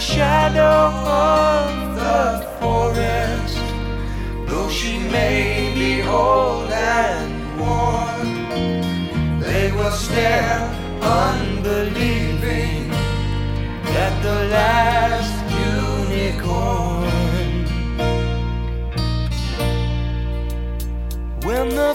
shadow of the forest, though she may be old and worn they will stare unbelieving at the last unicorn. When the